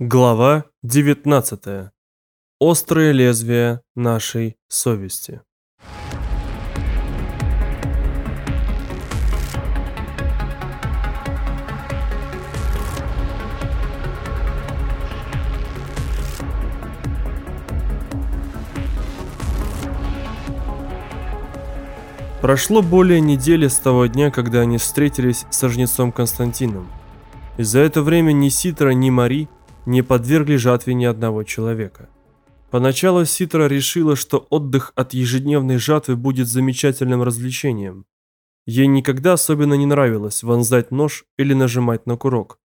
Глава 19. Острые лезвия нашей совести. Прошло более недели с того дня, когда они встретились с жнецом Константином. И за это время ни Ситра, ни Мари не подвергли жатве ни одного человека. Поначалу Ситра решила, что отдых от ежедневной жатвы будет замечательным развлечением. Ей никогда особенно не нравилось вонзать нож или нажимать на курок.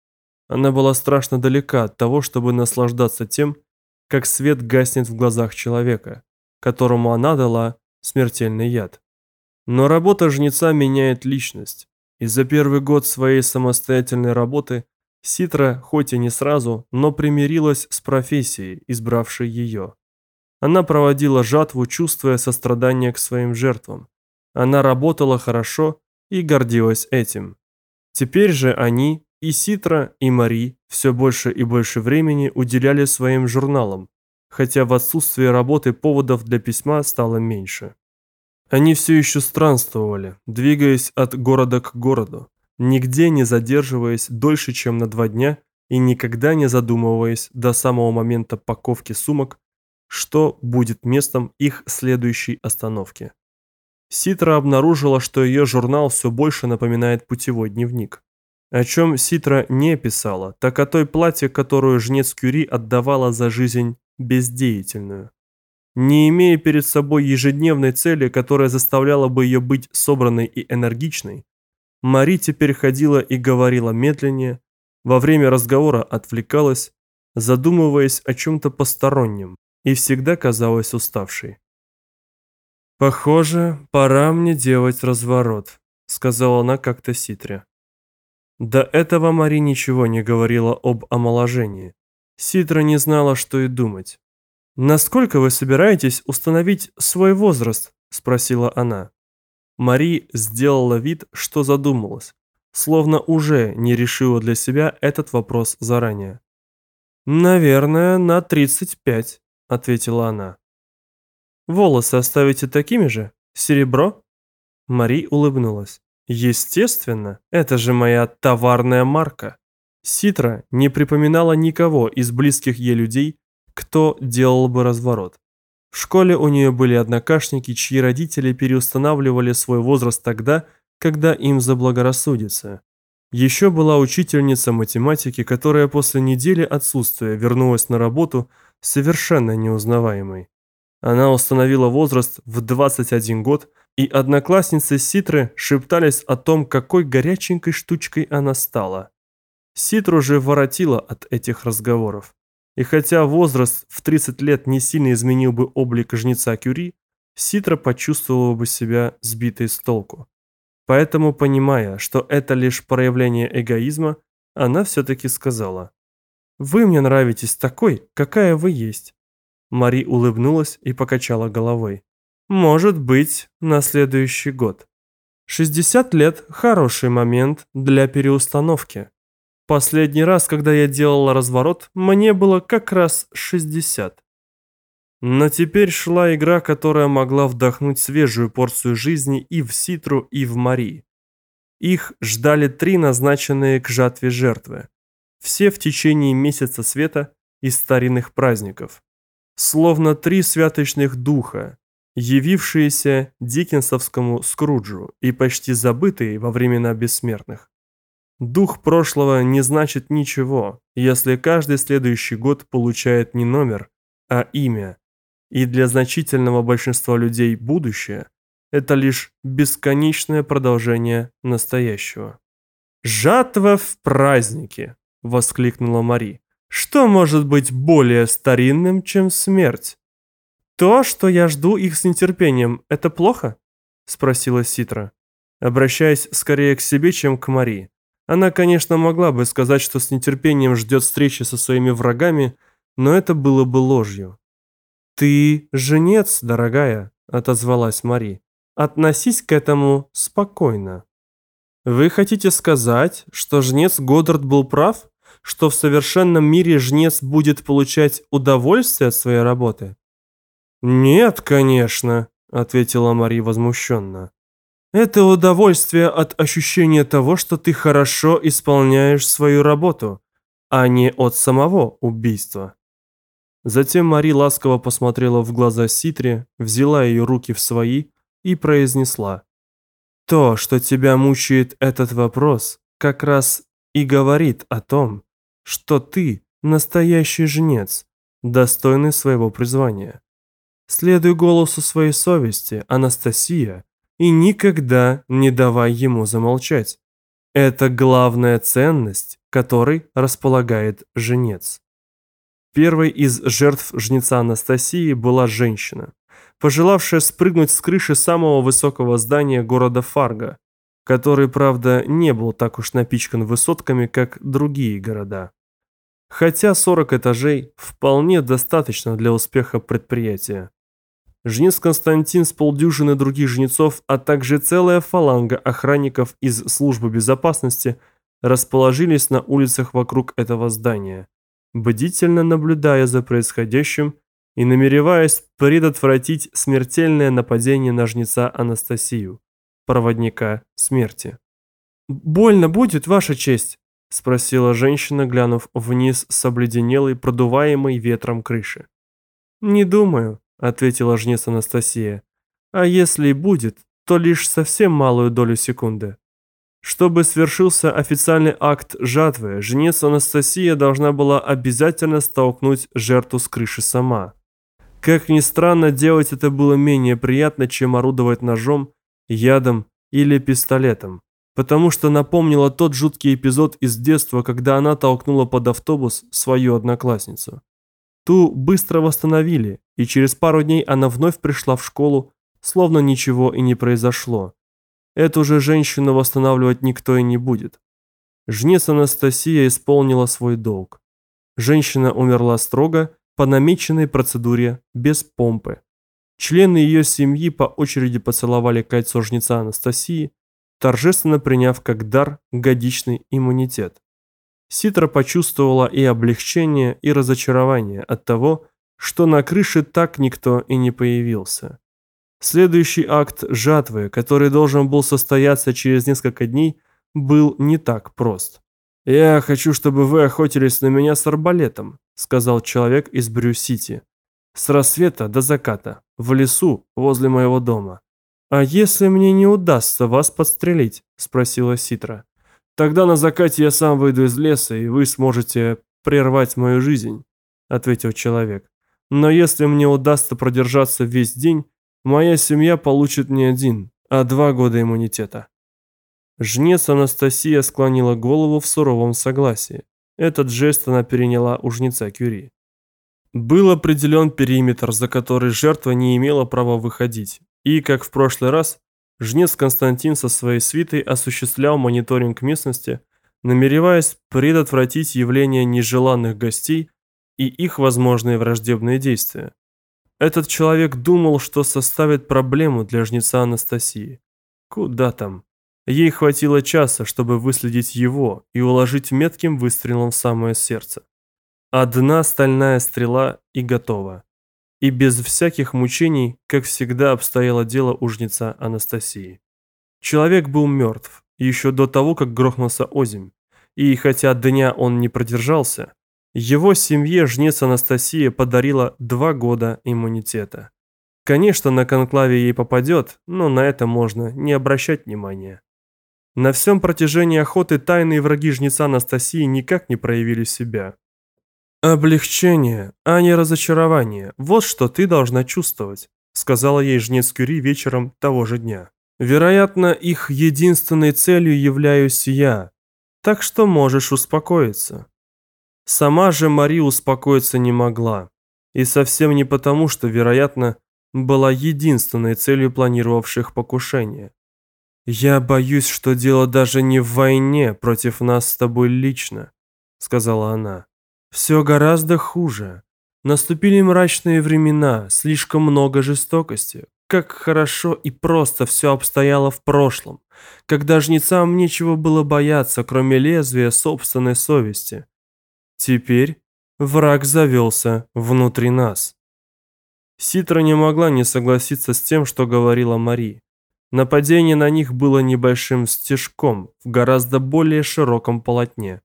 Она была страшно далека от того, чтобы наслаждаться тем, как свет гаснет в глазах человека, которому она дала смертельный яд. Но работа жнеца меняет личность, и за первый год своей самостоятельной работы Ситра, хоть и не сразу, но примирилась с профессией, избравшей ее. Она проводила жатву, чувствуя сострадание к своим жертвам. Она работала хорошо и гордилась этим. Теперь же они, и Ситра, и Мари, все больше и больше времени уделяли своим журналам, хотя в отсутствие работы поводов для письма стало меньше. Они все еще странствовали, двигаясь от города к городу, нигде не задерживаясь дольше, чем на два дня и никогда не задумываясь до самого момента паковки сумок, что будет местом их следующей остановки. Ситра обнаружила, что ее журнал все больше напоминает путевой дневник. О чем Ситра не писала, так о той плате, которую жнец Кюри отдавала за жизнь бездеятельную. Не имея перед собой ежедневной цели, которая заставляла бы ее быть собранной и энергичной, Мари теперь ходила и говорила медленнее, во время разговора отвлекалась, задумываясь о чем-то постороннем, и всегда казалась уставшей. «Похоже, пора мне делать разворот», — сказала она как-то Ситре. До этого Мари ничего не говорила об омоложении. Ситра не знала, что и думать. «Насколько вы собираетесь установить свой возраст?» – спросила она. Мари сделала вид, что задумалась, словно уже не решила для себя этот вопрос заранее. «Наверное, на 35», – ответила она. «Волосы оставите такими же? Серебро?» Мари улыбнулась. «Естественно, это же моя товарная марка». Ситра не припоминала никого из близких ей людей, кто делал бы разворот. В школе у нее были однокашники, чьи родители переустанавливали свой возраст тогда, когда им заблагорассудится. Еще была учительница математики, которая после недели отсутствия вернулась на работу совершенно неузнаваемой. Она установила возраст в 21 год, и одноклассницы Ситры шептались о том, какой горяченькой штучкой она стала. Ситру же воротила от этих разговоров. И хотя возраст в 30 лет не сильно изменил бы облик жнеца Кюри, Ситра почувствовала бы себя сбитой с толку. Поэтому, понимая, что это лишь проявление эгоизма, она все-таки сказала, «Вы мне нравитесь такой, какая вы есть». Мари улыбнулась и покачала головой. «Может быть, на следующий год. 60 лет – хороший момент для переустановки. Последний раз, когда я делала разворот, мне было как раз 60. Но теперь шла игра, которая могла вдохнуть свежую порцию жизни и в Ситру, и в Мари. Их ждали три назначенные к жатве жертвы. Все в течение месяца света и старинных праздников. Словно три святочных духа, явившиеся диккенсовскому Скруджу и почти забытые во времена бессмертных. Дух прошлого не значит ничего, если каждый следующий год получает не номер, а имя. И для значительного большинства людей будущее – это лишь бесконечное продолжение настоящего. «Жатва в празднике!» – воскликнула Мари. «Что может быть более старинным, чем смерть?» «То, что я жду их с нетерпением, это плохо?» – спросила Ситра, обращаясь скорее к себе, чем к Мари. Она, конечно, могла бы сказать, что с нетерпением ждет встречи со своими врагами, но это было бы ложью. «Ты женец, дорогая», — отозвалась Мари. «Относись к этому спокойно». «Вы хотите сказать, что жнец Годдард был прав, что в совершенном мире жнец будет получать удовольствие от своей работы? Нет, конечно, ответила Мари возмущенно. Это удовольствие от ощущения того, что ты хорошо исполняешь свою работу, а не от самого убийства. Затем Мари ласково посмотрела в глаза Ситре, взяла ее руки в свои и произнесла. «То, что тебя мучает этот вопрос, как раз и говорит о том, что ты настоящий жнец, достойный своего призвания. Следуй голосу своей совести, Анастасия, и никогда не давай ему замолчать. Это главная ценность, которой располагает жнец. Первой из жертв жнеца Анастасии была женщина, пожелавшая спрыгнуть с крыши самого высокого здания города Фарго, который, правда, не был так уж напичкан высотками, как другие города. Хотя 40 этажей вполне достаточно для успеха предприятия. Жнец Константин с полдюжины других жнецов, а также целая фаланга охранников из службы безопасности расположились на улицах вокруг этого здания, бдительно наблюдая за происходящим и намереваясь предотвратить смертельное нападение на жнеца Анастасию, проводника смерти. «Больно будет, Ваша честь?» – спросила женщина, глянув вниз с обледенелой, продуваемой ветром крыши. «Не думаю», ответила жнец Анастасия. А если и будет, то лишь совсем малую долю секунды. Чтобы свершился официальный акт жатвы, жнец Анастасия должна была обязательно столкнуть жертву с крыши сама. Как ни странно, делать это было менее приятно, чем орудовать ножом, ядом или пистолетом, потому что напомнило тот жуткий эпизод из детства, когда она толкнула под автобус свою одноклассницу. Ту быстро восстановили, и через пару дней она вновь пришла в школу, словно ничего и не произошло. Эту же женщину восстанавливать никто и не будет. Жнец Анастасия исполнила свой долг. Женщина умерла строго, по намеченной процедуре, без помпы. Члены ее семьи по очереди поцеловали кольцо жнеца Анастасии, торжественно приняв как дар годичный иммунитет. Ситра почувствовала и облегчение, и разочарование от того, что на крыше так никто и не появился. Следующий акт жатвы, который должен был состояться через несколько дней, был не так прост. «Я хочу, чтобы вы охотились на меня с арбалетом», сказал человек из Брю-Сити. «С рассвета до заката, в лесу возле моего дома». «А если мне не удастся вас подстрелить?» спросила Ситра. Тогда на закате я сам выйду из леса, и вы сможете прервать мою жизнь», — ответил человек. «Но если мне удастся продержаться весь день, моя семья получит не один, а два года иммунитета». Жнец Анастасия склонила голову в суровом согласии. Этот жест она переняла у жнеца Кюри. Был определен периметр, за который жертва не имела права выходить, и, как в прошлый раз, Жнец Константин со своей свитой осуществлял мониторинг местности, намереваясь предотвратить явление нежеланных гостей и их возможные враждебные действия. Этот человек думал, что составит проблему для жнеца Анастасии. Куда там? Ей хватило часа, чтобы выследить его и уложить метким выстрелом в самое сердце. Одна стальная стрела и готово и без всяких мучений, как всегда обстояло дело у жнеца Анастасии. Человек был мертв еще до того, как грохнулся озимь, и хотя дня он не продержался, его семье жнец Анастасия подарила два года иммунитета. Конечно, на конклаве ей попадет, но на это можно не обращать внимания. На всем протяжении охоты тайные враги жнеца Анастасии никак не проявили себя. «Облегчение, а не разочарование. Вот что ты должна чувствовать», сказала ей жнец Кюри вечером того же дня. «Вероятно, их единственной целью являюсь я, так что можешь успокоиться». Сама же Мари успокоиться не могла. И совсем не потому, что, вероятно, была единственной целью планировавших покушение. «Я боюсь, что дело даже не в войне против нас с тобой лично», сказала она. Все гораздо хуже. Наступили мрачные времена, слишком много жестокости. Как хорошо и просто все обстояло в прошлом, когда жнецам нечего было бояться, кроме лезвия собственной совести. Теперь враг завелся внутри нас. Ситра не могла не согласиться с тем, что говорила Мари. Нападение на них было небольшим стежком в гораздо более широком полотне,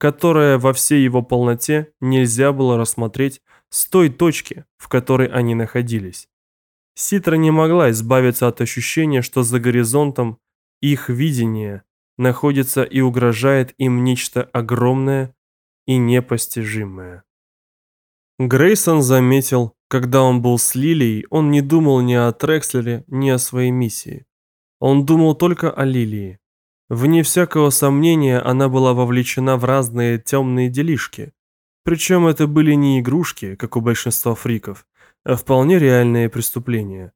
которое во всей его полноте нельзя было рассмотреть с той точки, в которой они находились. Ситра не могла избавиться от ощущения, что за горизонтом их видения находится и угрожает им нечто огромное и непостижимое. Грейсон заметил, когда он был с Лилией, он не думал ни о Трекслере, ни о своей миссии. Он думал только о Лилии. Вне всякого сомнения, она была вовлечена в разные темные делишки. Причем это были не игрушки, как у большинства фриков, а вполне реальные преступления.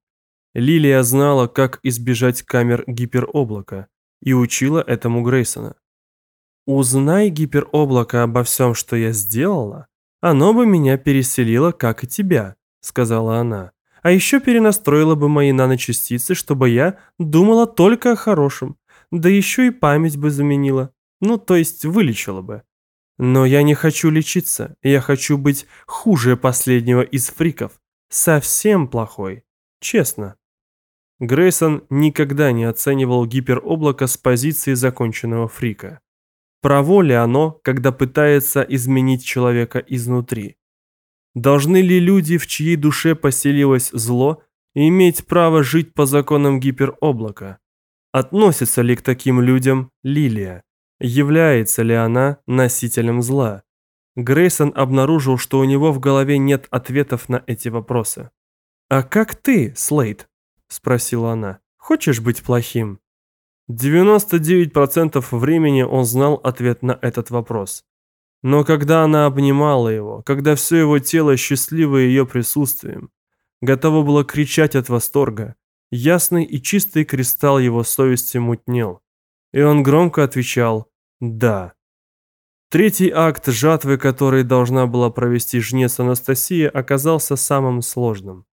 Лилия знала, как избежать камер гипероблака, и учила этому Грейсона. «Узнай гипероблако обо всем, что я сделала, оно бы меня переселило, как и тебя», — сказала она. «А еще перенастроило бы мои наночастицы, чтобы я думала только о хорошем. Да еще и память бы заменила. Ну, то есть вылечила бы. Но я не хочу лечиться. Я хочу быть хуже последнего из фриков. Совсем плохой. Честно». Грейсон никогда не оценивал гипероблако с позиции законченного фрика. Право ли оно, когда пытается изменить человека изнутри? Должны ли люди, в чьей душе поселилось зло, иметь право жить по законам гипероблака? Относится ли к таким людям Лилия? Является ли она носителем зла? Грейсон обнаружил, что у него в голове нет ответов на эти вопросы. «А как ты, Слейд?» – спросила она. «Хочешь быть плохим?» 99% времени он знал ответ на этот вопрос. Но когда она обнимала его, когда все его тело счастливо ее присутствием, готово было кричать от восторга, ясный и чистый кристалл его совести мутнел. И он громко отвечал «да». Третий акт жатвы, который должна была провести жнец Анастасия, оказался самым сложным.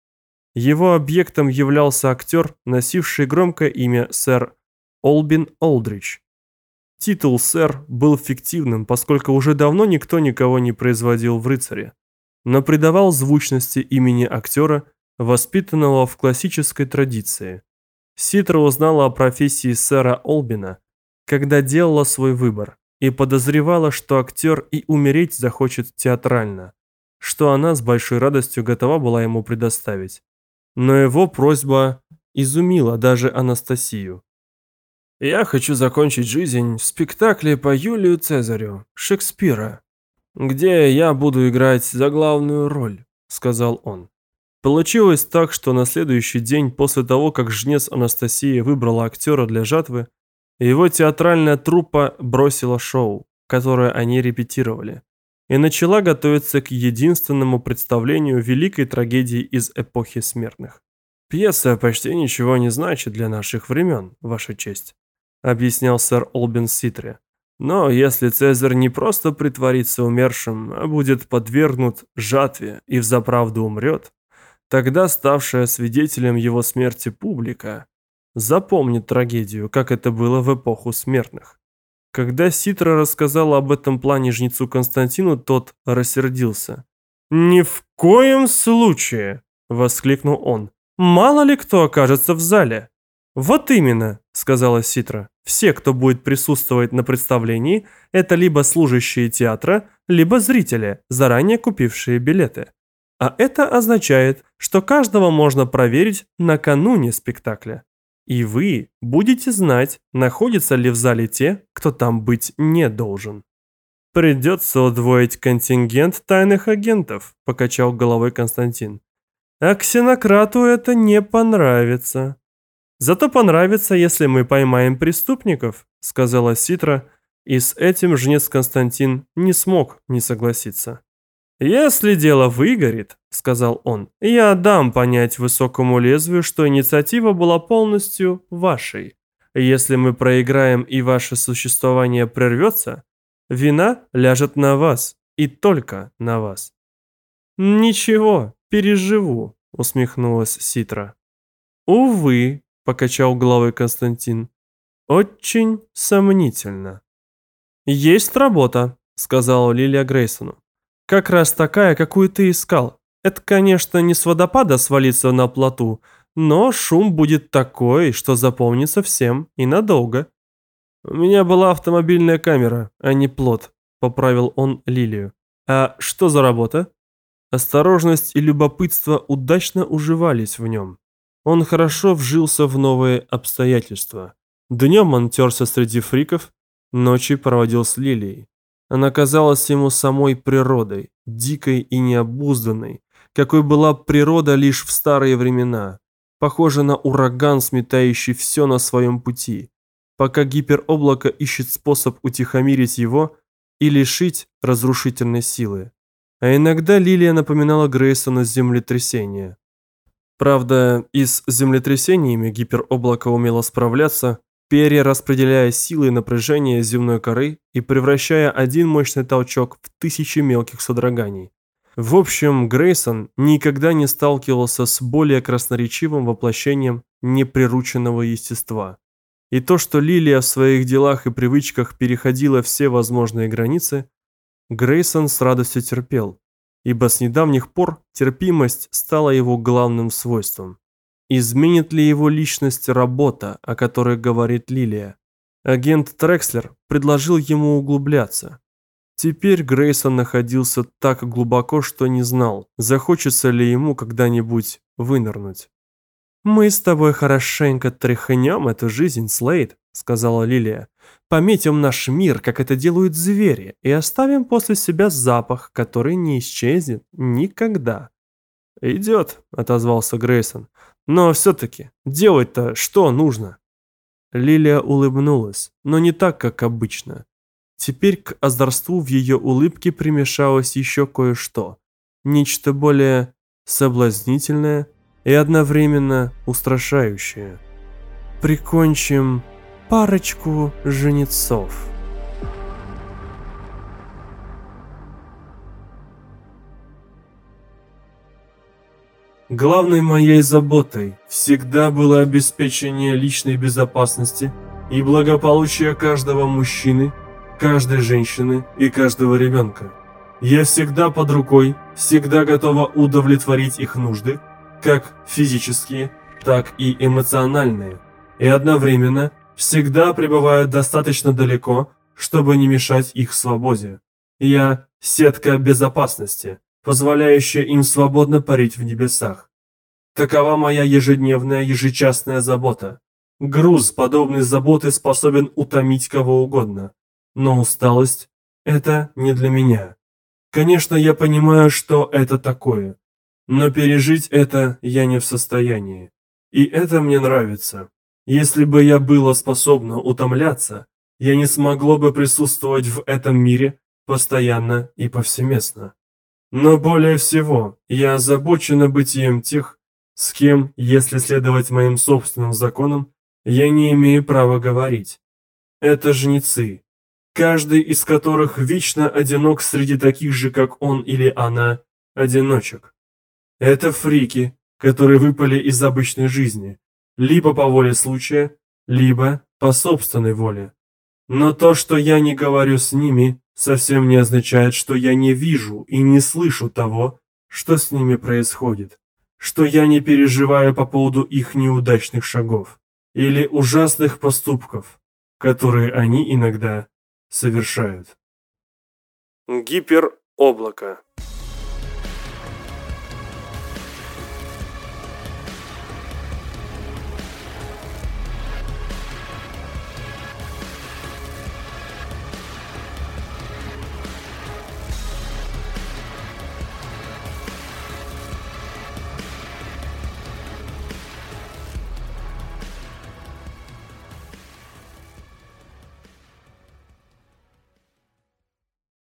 Его объектом являлся актер, носивший громкое имя сэр Олбин Олдрич. Титул «сэр» был фиктивным, поскольку уже давно никто никого не производил в рыцаре, но придавал звучности имени актера, воспитанного в классической традиции. Ситра узнала о профессии сэра Олбина, когда делала свой выбор, и подозревала, что актер и умереть захочет театрально, что она с большой радостью готова была ему предоставить. Но его просьба изумила даже Анастасию. Я хочу закончить жизнь в спектакле по Юлию Цезарю, Шекспира, где я буду играть за главную роль, сказал он. Получилось так, что на следующий день после того, как жнец Анастасия выбрала актера для жатвы, его театральная труппа бросила шоу, которое они репетировали, и начала готовиться к единственному представлению великой трагедии из эпохи смертных. Пьеса почти ничего не значит для наших времен, Ваша честь объяснял сэр Олбин Ситре. Но если Цезарь не просто притворится умершим, а будет подвергнут жатве и взаправду умрет, тогда ставшая свидетелем его смерти публика запомнит трагедию, как это было в эпоху смертных. Когда Ситра рассказала об этом плане жнецу Константину, тот рассердился. «Ни в коем случае!» – воскликнул он. «Мало ли кто окажется в зале!» «Вот именно», — сказала Ситра. «Все, кто будет присутствовать на представлении, это либо служащие театра, либо зрители, заранее купившие билеты. А это означает, что каждого можно проверить накануне спектакля. И вы будете знать, находятся ли в зале те, кто там быть не должен». «Придется удвоить контингент тайных агентов», – покачал головой Константин. «А ксенократу это не понравится». Зато понравится, если мы поймаем преступников, сказала Ситра, и с этим жнец Константин не смог не согласиться. «Если дело выгорит», — сказал он, — «я дам понять высокому лезвию, что инициатива была полностью вашей. Если мы проиграем и ваше существование прервется, вина ляжет на вас и только на вас». «Ничего, переживу», — усмехнулась Ситра. «Увы, покачал головой Константин. Очень сомнительно. Есть работа, сказала Лилия Грейсону. «Как раз такая, какую ты искал. Это, конечно, не с водопада свалиться на плоту, но шум будет такой, что запомнится всем и надолго». «У меня была автомобильная камера, а не плот», — поправил он Лилию. «А что за работа?» Осторожность и любопытство удачно уживались в нем. Он хорошо вжился в новые обстоятельства. Днем он терся среди фриков, ночи проводил с Лилией. Она казалась ему самой природой, дикой и необузданной, какой была природа лишь в старые времена, похожа на ураган, сметающий все на своем пути, пока гипероблако ищет способ утихомирить его и лишить разрушительной силы. А иногда Лилия напоминала Грейсона землетрясение. Правда, и с землетрясениями гипероблако умело справляться, перераспределяя силы и напряжение земной коры и превращая один мощный толчок в тысячи мелких содроганий. В общем, Грейсон никогда не сталкивался с более красноречивым воплощением неприрученного естества. И то, что Лилия в своих делах и привычках переходила все возможные границы, Грейсон с радостью терпел, ибо с недавних пор терпимость стала его главным свойством. Изменит ли его личность работа, о которой говорит Лилия? Агент Трекслер предложил ему углубляться. Теперь Грейсон находился так глубоко, что не знал, захочется ли ему когда-нибудь вынырнуть. «Мы с тобой хорошенько тряхнем эту жизнь, Слейд», — сказала Лилия. «Пометим наш мир, как это делают звери, и оставим после себя запах, который не исчезнет никогда». «Идет», — отозвался Грейсон. «Но все-таки делать-то что нужно?» Лилия улыбнулась, но не так, как обычно. Теперь к озорству в ее улыбке примешалось еще кое-что. Нечто более соблазнительное — и одновременно устрашающее. Прикончим парочку жнецов. Главной моей заботой всегда было обеспечение личной безопасности и благополучия каждого мужчины, каждой женщины и каждого ребенка. Я всегда под рукой, всегда готова удовлетворить их нужды, как физические, так и эмоциональные, и одновременно всегда пребывают достаточно далеко, чтобы не мешать их свободе. Я – сетка безопасности, позволяющая им свободно парить в небесах. Такова моя ежедневная, ежечасная забота. Груз подобной заботы способен утомить кого угодно, но усталость – это не для меня. Конечно, я понимаю, что это такое, но пережить это я не в состоянии. И это мне нравится. Если бы я была способна утомляться, я не смогло бы присутствовать в этом мире постоянно и повсеместно. Но более всего, я озабочена бытием тех, с кем, если следовать моим собственным законам, я не имею права говорить. Это жнецы, каждый из которых вечно одинок среди таких же, как он или она, одиночек. Это фрики, которые выпали из обычной жизни, либо по воле случая, либо по собственной воле. Но то, что я не говорю с ними, совсем не означает, что я не вижу и не слышу того, что с ними происходит, что я не переживаю по поводу их неудачных шагов или ужасных поступков, которые они иногда совершают. Гипероблако